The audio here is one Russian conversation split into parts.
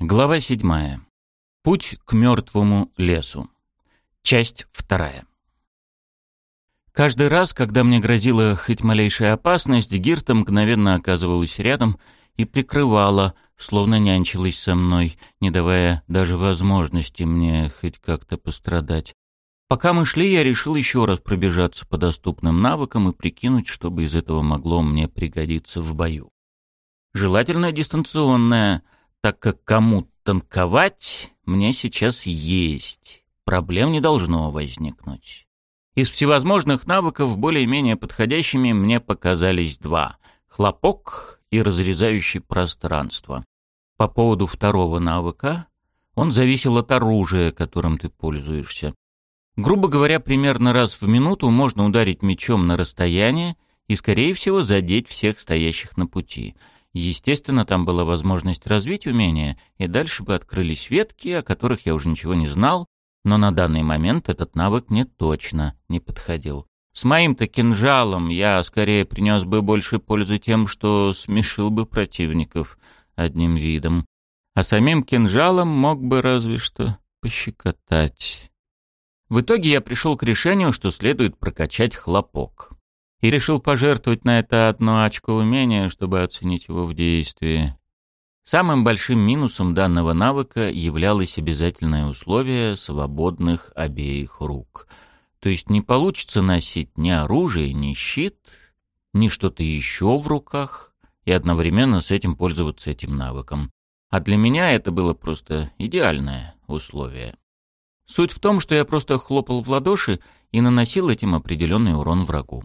Глава седьмая. Путь к мертвому лесу. Часть вторая. Каждый раз, когда мне грозила хоть малейшая опасность, Гирта мгновенно оказывалась рядом и прикрывала, словно нянчилась со мной, не давая даже возможности мне хоть как-то пострадать. Пока мы шли, я решил еще раз пробежаться по доступным навыкам и прикинуть, что бы из этого могло мне пригодиться в бою. Желательно дистанционное — так как кому танковать мне сейчас есть. Проблем не должно возникнуть. Из всевозможных навыков более-менее подходящими мне показались два — хлопок и разрезающий пространство. По поводу второго навыка он зависел от оружия, которым ты пользуешься. Грубо говоря, примерно раз в минуту можно ударить мечом на расстояние и, скорее всего, задеть всех стоящих на пути — Естественно, там была возможность развить умение, и дальше бы открылись ветки, о которых я уже ничего не знал, но на данный момент этот навык мне точно не подходил. С моим-то кинжалом я скорее принес бы больше пользы тем, что смешил бы противников одним видом, а самим кинжалом мог бы разве что пощекотать. В итоге я пришел к решению, что следует прокачать хлопок и решил пожертвовать на это одно очко умения, чтобы оценить его в действии. Самым большим минусом данного навыка являлось обязательное условие свободных обеих рук. То есть не получится носить ни оружие, ни щит, ни что-то еще в руках и одновременно с этим пользоваться этим навыком. А для меня это было просто идеальное условие. Суть в том, что я просто хлопал в ладоши и наносил этим определенный урон врагу.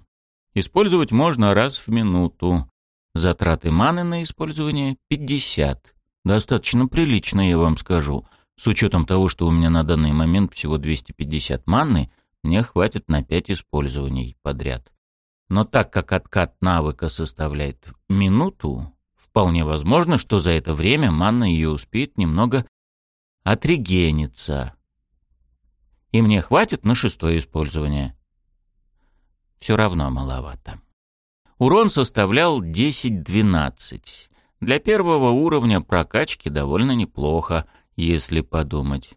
Использовать можно раз в минуту. Затраты маны на использование 50. Достаточно прилично, я вам скажу. С учетом того, что у меня на данный момент всего 250 маны, мне хватит на 5 использований подряд. Но так как откат навыка составляет минуту, вполне возможно, что за это время манна ее успеет немного отрегениться. И мне хватит на шестое использование все равно маловато. Урон составлял 10-12. Для первого уровня прокачки довольно неплохо, если подумать.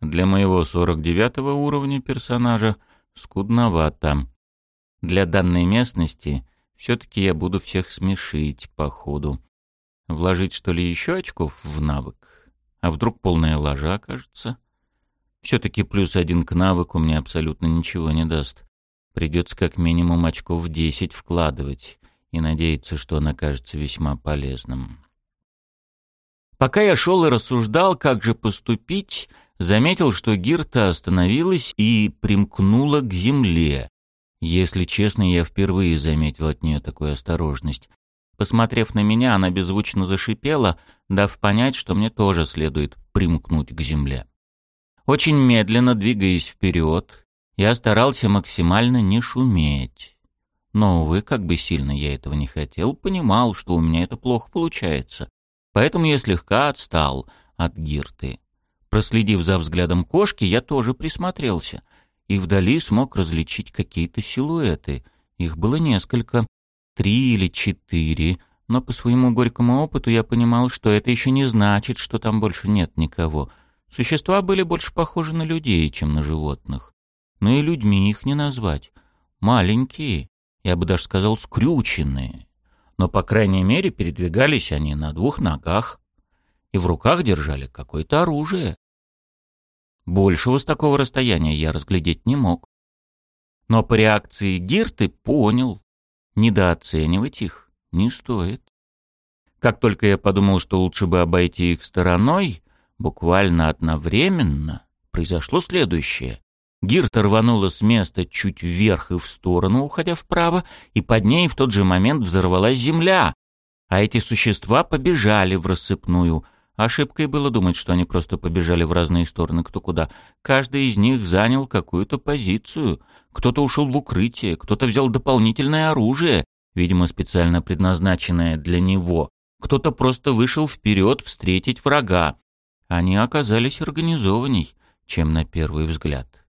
Для моего 49 уровня персонажа скудновато. Для данной местности все-таки я буду всех смешить по ходу. Вложить, что ли, еще очков в навык? А вдруг полная ложа окажется? Все-таки плюс один к навыку мне абсолютно ничего не даст. Придется как минимум очков 10 вкладывать и надеяться, что он окажется весьма полезным. Пока я шел и рассуждал, как же поступить, заметил, что Гирта остановилась и примкнула к земле. Если честно, я впервые заметил от нее такую осторожность. Посмотрев на меня, она беззвучно зашипела, дав понять, что мне тоже следует примкнуть к земле. Очень медленно двигаясь вперед, я старался максимально не шуметь. Но, увы, как бы сильно я этого не хотел, понимал, что у меня это плохо получается. Поэтому я слегка отстал от гирты. Проследив за взглядом кошки, я тоже присмотрелся. И вдали смог различить какие-то силуэты. Их было несколько. Три или четыре. Но по своему горькому опыту я понимал, что это еще не значит, что там больше нет никого. Существа были больше похожи на людей, чем на животных но и людьми их не назвать. Маленькие, я бы даже сказал, скрюченные. Но, по крайней мере, передвигались они на двух ногах и в руках держали какое-то оружие. Большего с такого расстояния я разглядеть не мог. Но по реакции Гирты понял, недооценивать их не стоит. Как только я подумал, что лучше бы обойти их стороной, буквально одновременно произошло следующее. Гирта рванула с места чуть вверх и в сторону, уходя вправо, и под ней в тот же момент взорвалась земля, а эти существа побежали в рассыпную. Ошибкой было думать, что они просто побежали в разные стороны кто куда. Каждый из них занял какую-то позицию. Кто-то ушел в укрытие, кто-то взял дополнительное оружие, видимо, специально предназначенное для него. Кто-то просто вышел вперед встретить врага. Они оказались организованней, чем на первый взгляд.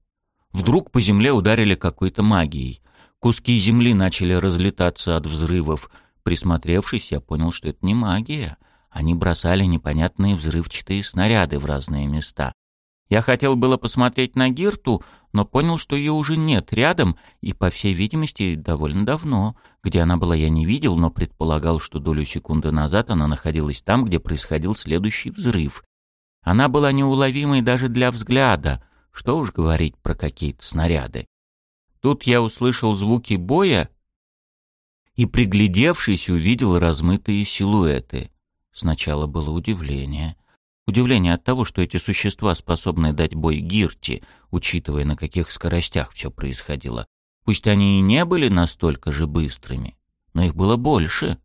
Вдруг по земле ударили какой-то магией. Куски земли начали разлетаться от взрывов. Присмотревшись, я понял, что это не магия, Они бросали непонятные взрывчатые снаряды в разные места. Я хотел было посмотреть на Гирту, но понял, что ее уже нет рядом, и, по всей видимости, довольно давно. Где она была, я не видел, но предполагал, что долю секунды назад она находилась там, где происходил следующий взрыв. Она была неуловимой даже для взгляда, что уж говорить про какие-то снаряды. Тут я услышал звуки боя и, приглядевшись, увидел размытые силуэты. Сначала было удивление. Удивление от того, что эти существа способны дать бой Гирти, учитывая, на каких скоростях все происходило. Пусть они и не были настолько же быстрыми, но их было больше.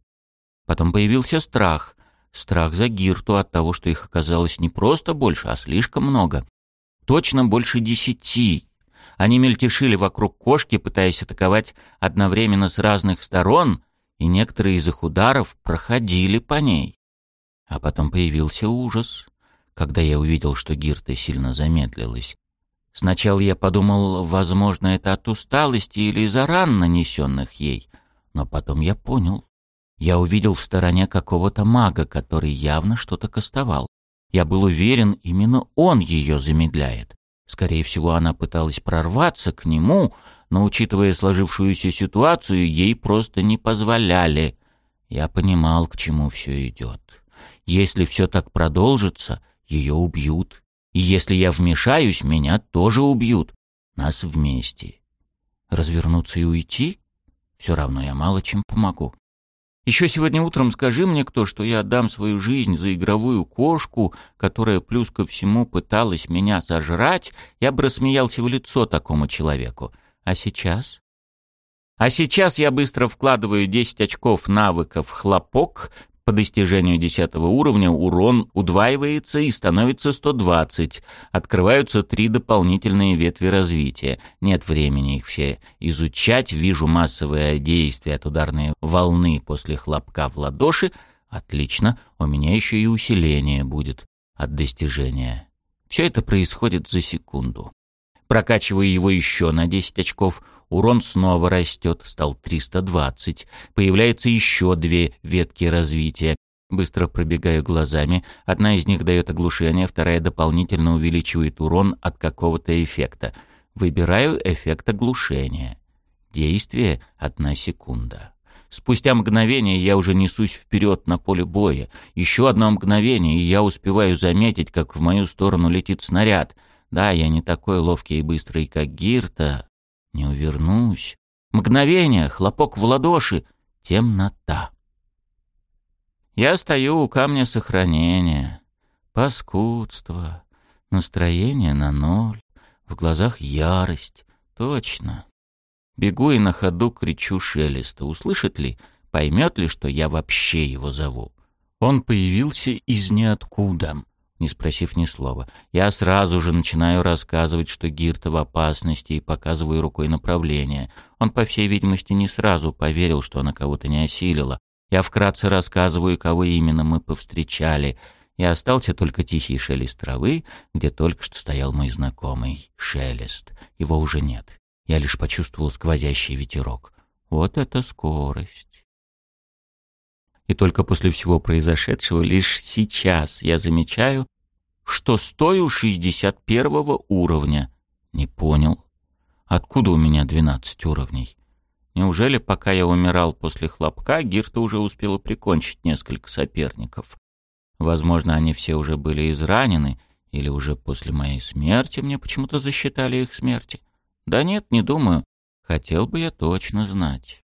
Потом появился страх. Страх за Гирту от того, что их оказалось не просто больше, а слишком много. Точно больше десяти. Они мельтешили вокруг кошки, пытаясь атаковать одновременно с разных сторон, и некоторые из их ударов проходили по ней. А потом появился ужас, когда я увидел, что Гирта сильно замедлилась. Сначала я подумал, возможно, это от усталости или из-за ран, нанесенных ей. Но потом я понял. Я увидел в стороне какого-то мага, который явно что-то кастовал. Я был уверен, именно он ее замедляет. Скорее всего, она пыталась прорваться к нему, но, учитывая сложившуюся ситуацию, ей просто не позволяли. Я понимал, к чему все идет. Если все так продолжится, ее убьют. И если я вмешаюсь, меня тоже убьют. Нас вместе. Развернуться и уйти? Все равно я мало чем помогу. Еще сегодня утром скажи мне кто, что я отдам свою жизнь за игровую кошку, которая плюс ко всему пыталась меня сожрать, я бы рассмеялся в лицо такому человеку. А сейчас? А сейчас я быстро вкладываю 10 очков навыков «Хлопок», по достижению 10 уровня урон удваивается и становится 120. Открываются три дополнительные ветви развития. Нет времени их все изучать. Вижу массовое действие от ударной волны после хлопка в ладоши. Отлично, у меня еще и усиление будет от достижения. Все это происходит за секунду. Прокачиваю его еще на 10 очков, урон снова растет, стал 320. Появляются еще две ветки развития. Быстро пробегаю глазами. Одна из них дает оглушение, вторая дополнительно увеличивает урон от какого-то эффекта. Выбираю эффект оглушения. Действие — одна секунда. Спустя мгновение я уже несусь вперед на поле боя. Еще одно мгновение, и я успеваю заметить, как в мою сторону летит снаряд — да, я не такой ловкий и быстрый, как Гирта. Не увернусь. Мгновение, хлопок в ладоши, темнота. Я стою у камня сохранения. Паскудство. Настроение на ноль. В глазах ярость. Точно. Бегу и на ходу кричу Шелеста. Услышит ли, поймет ли, что я вообще его зову? Он появился из ниоткуда не спросив ни слова. Я сразу же начинаю рассказывать, что Гирта в опасности, и показываю рукой направление. Он, по всей видимости, не сразу поверил, что она кого-то не осилила. Я вкратце рассказываю, кого именно мы повстречали. И остался только тихий шелест травы, где только что стоял мой знакомый. Шелест. Его уже нет. Я лишь почувствовал сквозящий ветерок. Вот это скорость. И только после всего произошедшего лишь сейчас я замечаю, что стою 61 уровня. Не понял. Откуда у меня 12 уровней? Неужели, пока я умирал после хлопка, Гирта уже успела прикончить несколько соперников? Возможно, они все уже были изранены, или уже после моей смерти мне почему-то засчитали их смерти. Да нет, не думаю. Хотел бы я точно знать.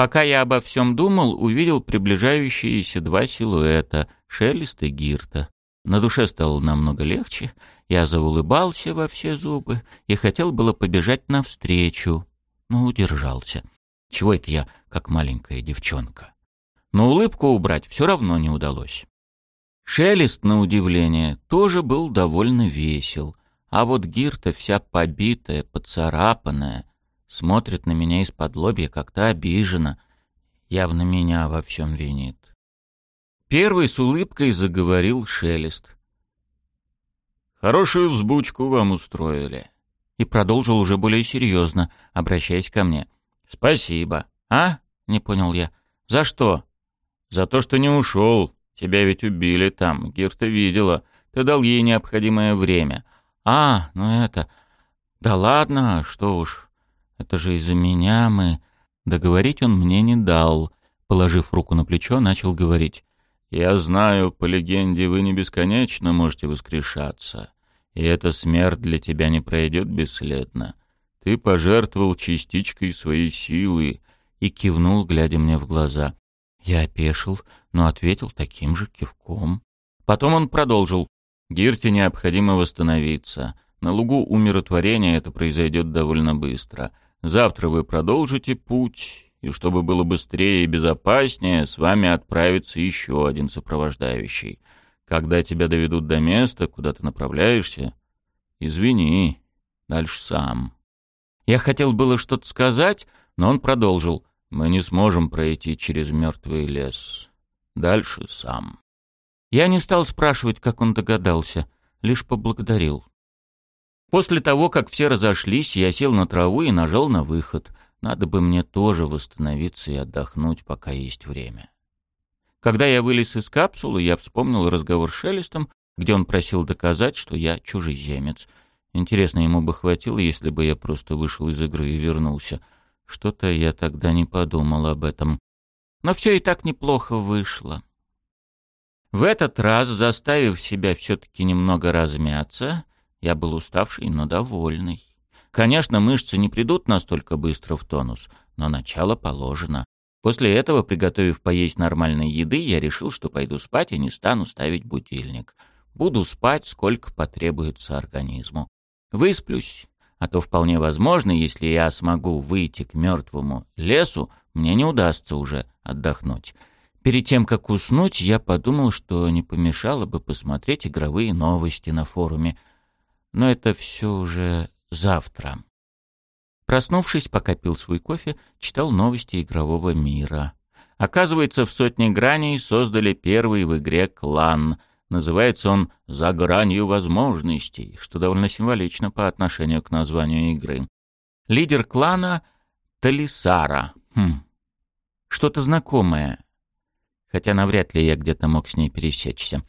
Пока я обо всем думал, увидел приближающиеся два силуэта — Шелест и Гирта. На душе стало намного легче, я заулыбался во все зубы и хотел было побежать навстречу, но удержался. Чего это я, как маленькая девчонка? Но улыбку убрать все равно не удалось. Шелест, на удивление, тоже был довольно весел, а вот Гирта вся побитая, поцарапанная, смотрит на меня из-под лобья как-то обиженно, явно меня во всем винит. Первый с улыбкой заговорил Шелест. «Хорошую взбучку вам устроили». И продолжил уже более серьезно, обращаясь ко мне. «Спасибо. А?» — не понял я. «За что?» «За то, что не ушел. Тебя ведь убили там, Гирта видела. Ты дал ей необходимое время. А, ну это... Да ладно, что уж. Это же из-за меня мы... Договорить он мне не дал. Положив руку на плечо, начал говорить. «Я знаю, по легенде, вы не бесконечно можете воскрешаться, и эта смерть для тебя не пройдет бесследно. Ты пожертвовал частичкой своей силы и кивнул, глядя мне в глаза. Я опешил, но ответил таким же кивком. Потом он продолжил. «Гирте необходимо восстановиться. На лугу умиротворения это произойдет довольно быстро. Завтра вы продолжите путь, и чтобы было быстрее и безопаснее, с вами отправится еще один сопровождающий. Когда тебя доведут до места, куда ты направляешься, извини, дальше сам». Я хотел было что-то сказать, но он продолжил. «Мы не сможем пройти через мертвый лес. Дальше сам». Я не стал спрашивать, как он догадался, лишь поблагодарил. После того, как все разошлись, я сел на траву и нажал на выход. Надо бы мне тоже восстановиться и отдохнуть, пока есть время. Когда я вылез из капсулы, я вспомнил разговор с Шелестом, где он просил доказать, что я чужеземец. Интересно, ему бы хватило, если бы я просто вышел из игры и вернулся. Что-то я тогда не подумал об этом. Но все и так неплохо вышло. В этот раз, заставив себя все-таки немного размяться, я был уставший, но довольный. Конечно, мышцы не придут настолько быстро в тонус, но начало положено. После этого, приготовив поесть нормальной еды, я решил, что пойду спать и не стану ставить будильник. Буду спать, сколько потребуется организму. Высплюсь, а то вполне возможно, если я смогу выйти к мертвому лесу, мне не удастся уже отдохнуть. Перед тем, как уснуть, я подумал, что не помешало бы посмотреть игровые новости на форуме. Но это все уже завтра. Проснувшись, пока пил свой кофе, читал новости игрового мира. Оказывается, в сотне граней создали первый в игре клан — Называется он «За гранью возможностей», что довольно символично по отношению к названию игры. Лидер клана — Талисара. Хм. Что-то знакомое. Хотя навряд ли я где-то мог с ней пересечься.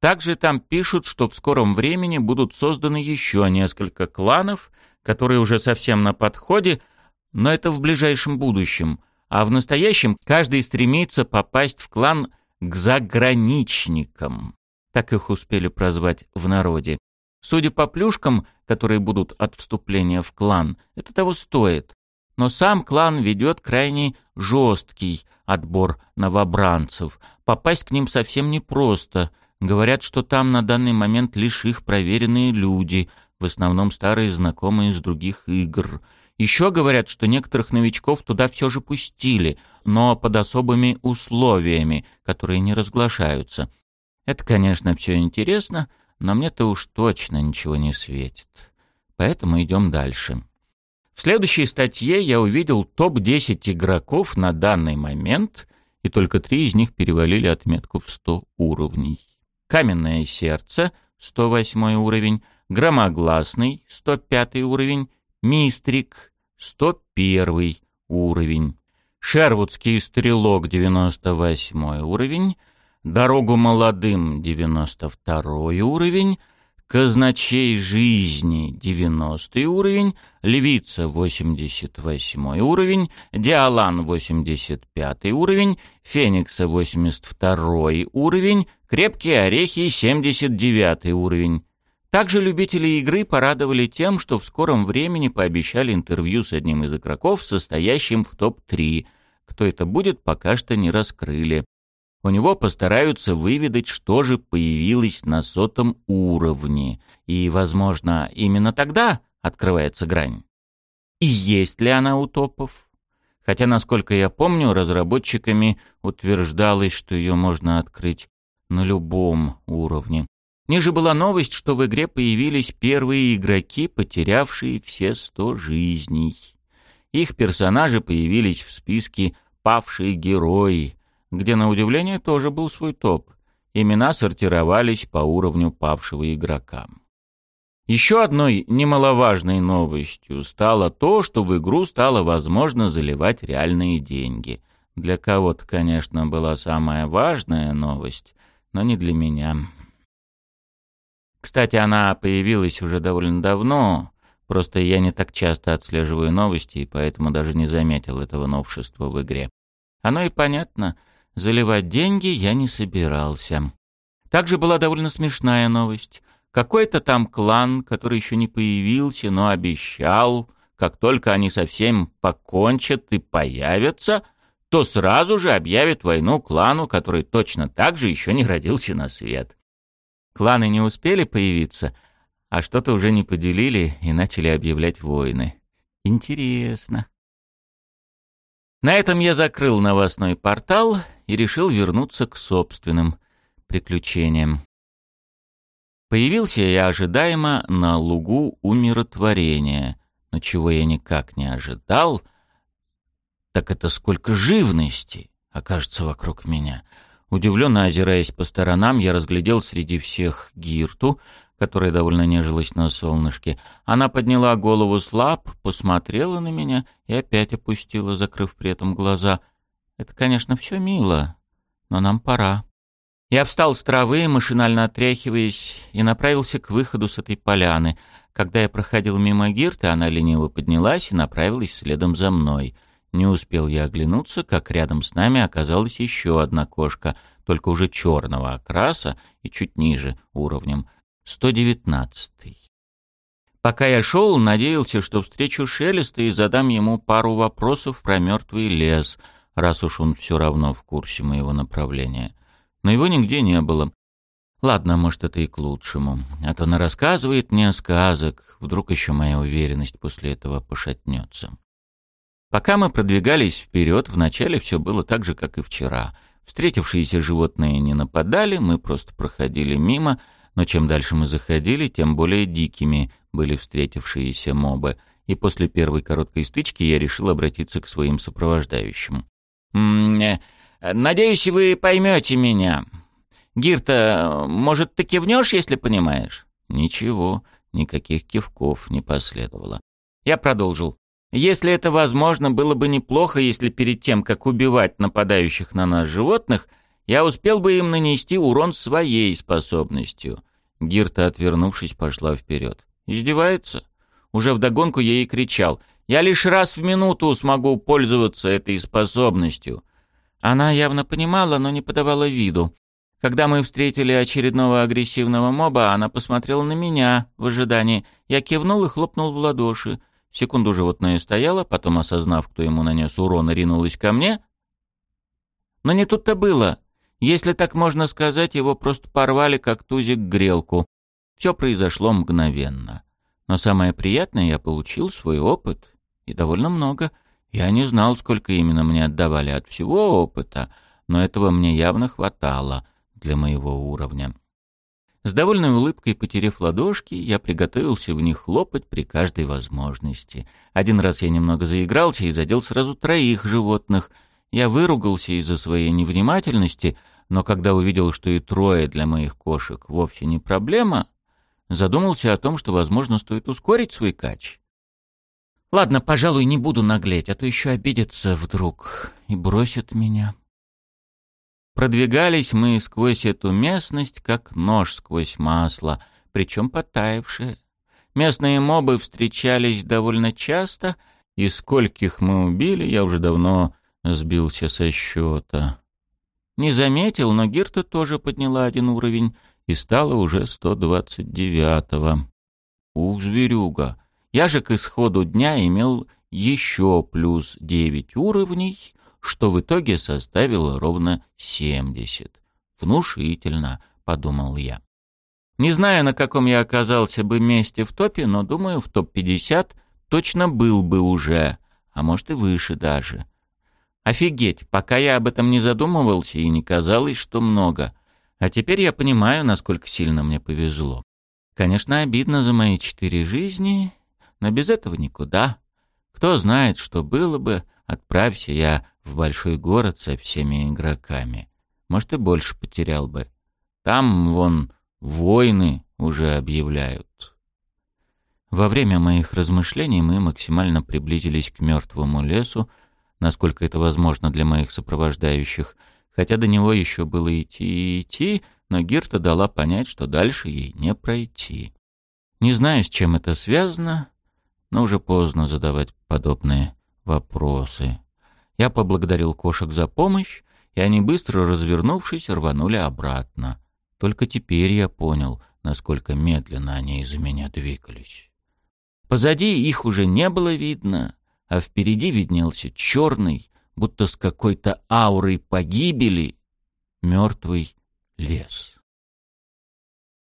Также там пишут, что в скором времени будут созданы еще несколько кланов, которые уже совсем на подходе, но это в ближайшем будущем. А в настоящем каждый стремится попасть в клан к заграничникам. Так их успели прозвать в народе. Судя по плюшкам, которые будут от вступления в клан, это того стоит. Но сам клан ведет крайне жесткий отбор новобранцев. Попасть к ним совсем непросто. Говорят, что там на данный момент лишь их проверенные люди, в основном старые знакомые из других игр — еще говорят, что некоторых новичков туда все же пустили, но под особыми условиями, которые не разглашаются. Это, конечно, все интересно, но мне-то уж точно ничего не светит. Поэтому идем дальше. В следующей статье я увидел топ-10 игроков на данный момент, и только три из них перевалили отметку в 100 уровней. Каменное сердце, 108 уровень, Громогласный, 105 уровень, Мистрик, 101 уровень. Шервудский стрелок 98 уровень. Дорогу молодым 92 уровень. Казначей жизни 90 уровень, Львица 88 уровень, Диалан 85 уровень, Феникса 82 уровень, Крепкие орехи 79 уровень. Также любители игры порадовали тем, что в скором времени пообещали интервью с одним из игроков, состоящим в топ-3. Кто это будет, пока что не раскрыли. У него постараются выведать, что же появилось на сотом уровне. И, возможно, именно тогда открывается грань. И есть ли она у топов? Хотя, насколько я помню, разработчиками утверждалось, что ее можно открыть на любом уровне. Ниже была новость, что в игре появились первые игроки, потерявшие все сто жизней. Их персонажи появились в списке «Павшие герои», где, на удивление, тоже был свой топ. Имена сортировались по уровню павшего игрока. Еще одной немаловажной новостью стало то, что в игру стало возможно заливать реальные деньги. Для кого-то, конечно, была самая важная новость, но не для меня. Кстати, она появилась уже довольно давно, просто я не так часто отслеживаю новости, и поэтому даже не заметил этого новшества в игре. Оно и понятно, заливать деньги я не собирался. Также была довольно смешная новость. Какой-то там клан, который еще не появился, но обещал, как только они совсем покончат и появятся, то сразу же объявит войну клану, который точно так же еще не родился на свет. Кланы не успели появиться, а что-то уже не поделили и начали объявлять войны. Интересно. На этом я закрыл новостной портал и решил вернуться к собственным приключениям. Появился я ожидаемо на лугу умиротворения, но чего я никак не ожидал, так это сколько живности окажется вокруг меня. Удивленно озираясь по сторонам, я разглядел среди всех Гирту, которая довольно нежилась на солнышке. Она подняла голову с лап, посмотрела на меня и опять опустила, закрыв при этом глаза. Это, конечно, все мило, но нам пора. Я встал с травы, машинально отряхиваясь, и направился к выходу с этой поляны. Когда я проходил мимо Гирты, она лениво поднялась и направилась следом за мной. Не успел я оглянуться, как рядом с нами оказалась еще одна кошка, только уже черного окраса и чуть ниже уровнем. 119. Пока я шел, надеялся, что встречу Шелеста и задам ему пару вопросов про мертвый лес, раз уж он все равно в курсе моего направления но его нигде не было. Ладно, может, это и к лучшему. А то она рассказывает мне сказок, вдруг еще моя уверенность после этого пошатнется. Пока мы продвигались вперед, вначале все было так же, как и вчера. Встретившиеся животные не нападали, мы просто проходили мимо, но чем дальше мы заходили, тем более дикими были встретившиеся мобы, и после первой короткой стычки я решил обратиться к своим сопровождающим. «М -м, Надеюсь, вы поймете меня. Гирта, может, ты кивнешь, если понимаешь?» Ничего, никаких кивков не последовало. Я продолжил. «Если это возможно, было бы неплохо, если перед тем, как убивать нападающих на нас животных, я успел бы им нанести урон своей способностью». Гирта, отвернувшись, пошла вперед. «Издевается?» Уже вдогонку я ей кричал. «Я лишь раз в минуту смогу пользоваться этой способностью. Она явно понимала, но не подавала виду. Когда мы встретили очередного агрессивного моба, она посмотрела на меня в ожидании. Я кивнул и хлопнул в ладоши. Секунду животное стояло, потом, осознав, кто ему нанес урон, ринулось ко мне. Но не тут-то было. Если так можно сказать, его просто порвали, как тузик грелку. Все произошло мгновенно. Но самое приятное, я получил свой опыт. И довольно много — я не знал, сколько именно мне отдавали от всего опыта, но этого мне явно хватало для моего уровня. С довольной улыбкой, потеряв ладошки, я приготовился в них хлопать при каждой возможности. Один раз я немного заигрался и задел сразу троих животных. Я выругался из-за своей невнимательности, но когда увидел, что и трое для моих кошек вовсе не проблема, задумался о том, что, возможно, стоит ускорить свой кач. Ладно, пожалуй, не буду наглеть, а то еще обидится вдруг и бросит меня. Продвигались мы сквозь эту местность, как нож сквозь масло, причем потаявшее. Местные мобы встречались довольно часто, и скольких мы убили, я уже давно сбился со счета. Не заметил, но Гирта тоже подняла один уровень и стала уже 129-го. Ух, зверюга! Я же к исходу дня имел еще плюс 9 уровней, что в итоге составило ровно 70. Внушительно, подумал я. Не знаю, на каком я оказался бы месте в топе, но думаю, в топ-50 точно был бы уже, а может и выше даже. Офигеть, пока я об этом не задумывался и не казалось, что много. А теперь я понимаю, насколько сильно мне повезло. Конечно, обидно за мои четыре жизни но без этого никуда. Кто знает, что было бы, отправься я в большой город со всеми игроками. Может, и больше потерял бы. Там, вон, войны уже объявляют. Во время моих размышлений мы максимально приблизились к мертвому лесу, насколько это возможно для моих сопровождающих, хотя до него еще было идти и идти, но Гирта дала понять, что дальше ей не пройти. Не знаю, с чем это связано, но уже поздно задавать подобные вопросы. Я поблагодарил кошек за помощь, и они, быстро развернувшись, рванули обратно. Только теперь я понял, насколько медленно они из-за меня двигались. Позади их уже не было видно, а впереди виднелся черный, будто с какой-то аурой погибели, мертвый лес.